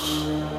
Música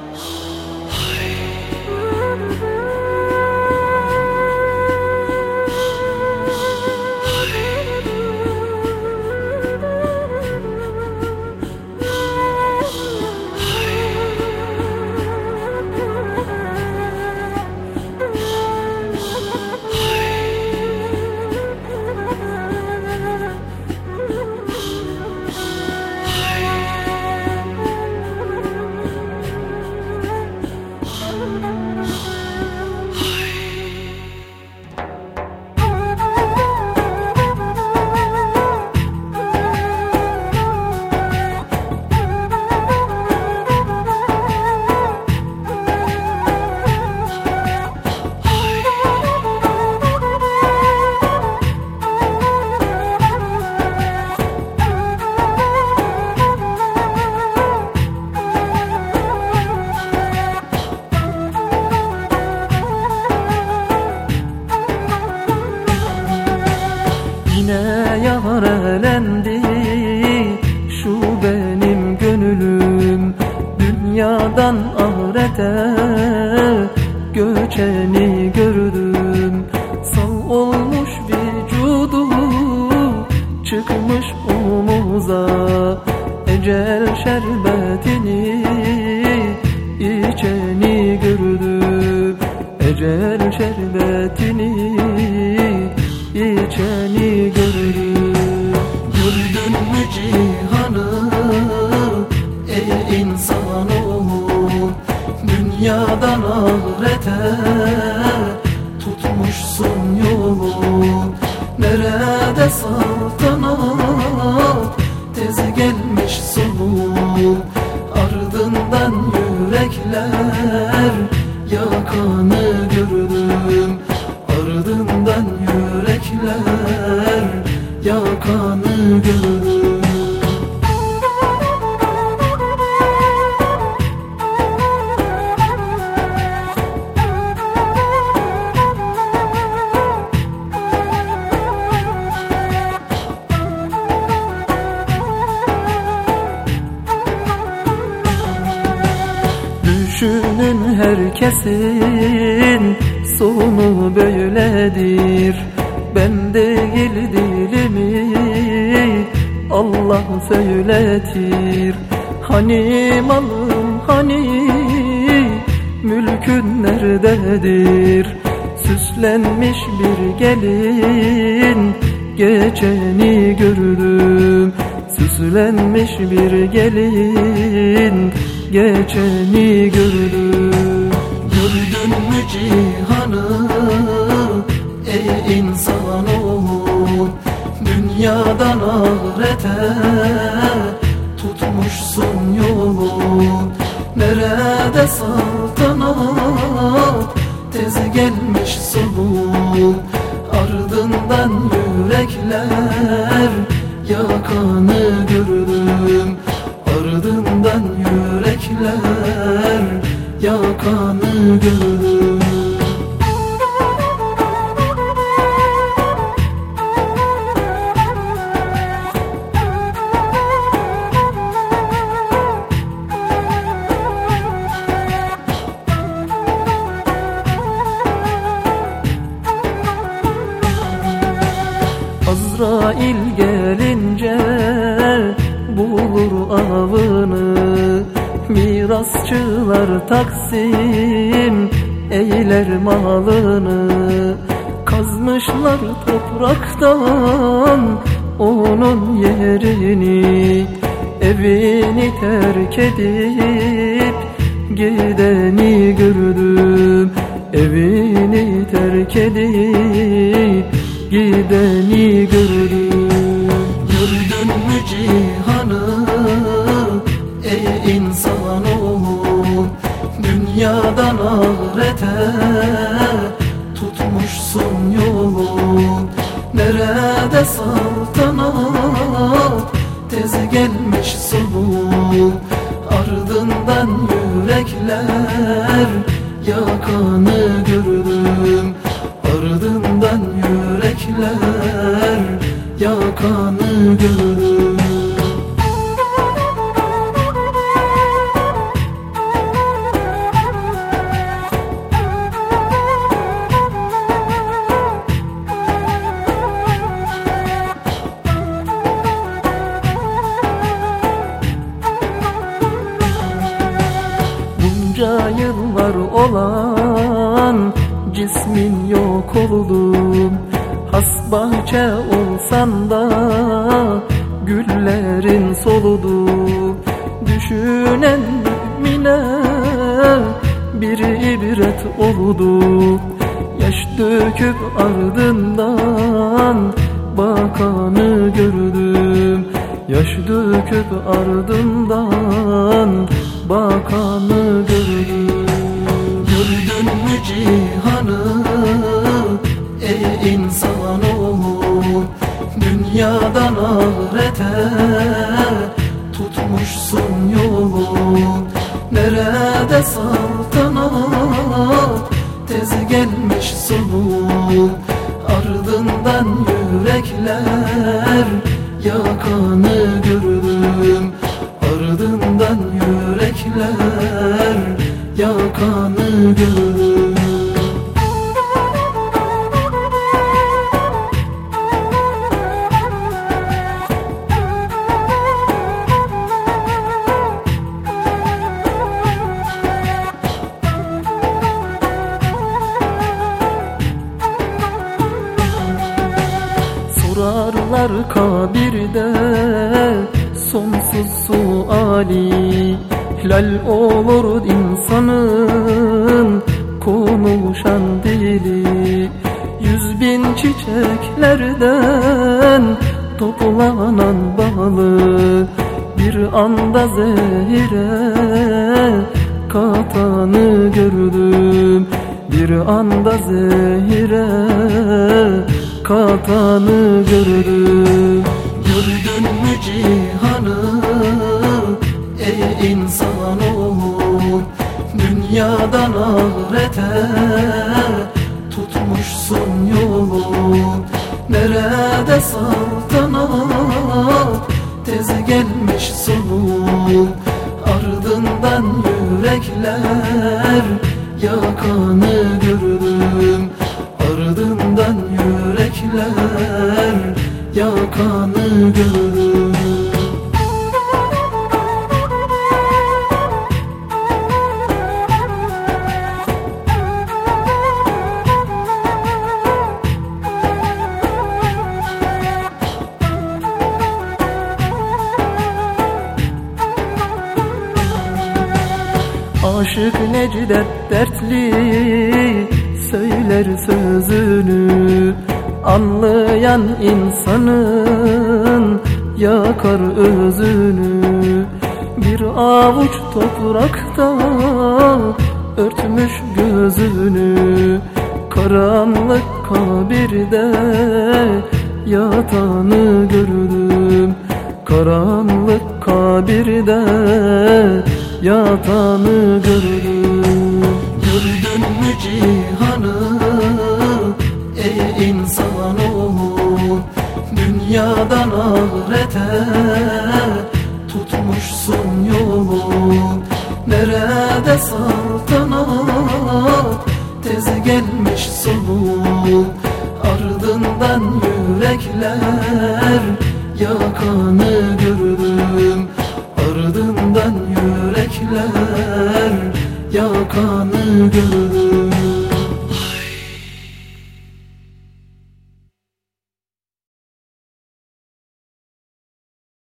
Yine yarelendi şu benim gönlüm. Dünyadan ahirete göçeni gördüm. Sağ olmuş vücudu çıkmış omuza Ecel şerbetini içeni gördüm. Ecel şerbetini içeni gördüm Gördün mü cihanı ey insanoğlu Dünyadan ahirete tutmuşsun yolu. Nerede saltanat? Tez gelmiş sonu Ardından yürekler yakanı herkesin sonu böyledir. Ben değil dilimi Allah söyletir. Hani malım hani mülkün nerededir? Süslenmiş bir gelin geçeni gördüm. Süslenmiş bir gelin geçeni gördüm cihanı ey insanoğlu Dünyadan ahirete tutmuşsun yolu. Nerede saltanat tez gelmiş sonu Ardından yürekler yakanı gördüm. Ardından yürekler yakanı gördüm Azrail gelince bulur avını. Mirasçılar taksim eyler malını. Kazmışlar topraktan onun yerini. Evini terk edip gideni gördüm. Evini terk edip gideni gördüm Dünyadan ahirete tutmuşsun yolu Nerede saltanat? Tez gelmiş sonu Ardından yürekler yakanı gördüm. Ardından yürekler yakanı gördüm olan cismin yok oldu Has bahçe olsan da güllerin soludu. Düşünen mümine bir ibret oldu. Yaş döküp ardından bakanı gördüm. Yaş döküp ardından bakanı cihanı ey insanoğlu Dünyadan ahirete tutmuşsun yolu. Nerede saltanat tez gelmiş sonu Ardından yürekler yakanı gördüm. Ardından yürekler yakanı gördüm Sorarlar kabirde. Sonsuz suali Hilal olur insanın. Konuşan dili Yüz bin çiçeklerden toplanan balı Bir anda zehire katanı gördüm. Bir anda zehire katanı gördüm Gördün mü cihanı? Ey insanoğlu Dünyadan ahirete tutmuşsun yolu. Nerede saltanat? Tez gelmiş sonu Ardından yürekler yakanı gördüm yürekler yakanı gördüm Aşık Necdet dertli söyler sözünü Anlayan insanın yakar özünü. Bir avuç toprakta örtmüş gözünü. Karanlık kabirde yatanı gördüm. Karanlık kabirde yatanı gördüm. Gördün mü cihanı ey insanoğlu Dünyadan ahirete tutmuşsun yolu. Nerede saltanat tez gelmiş sonu Ardından yürekler yakanı gördüm. Ardından yürekler yakanı gördüm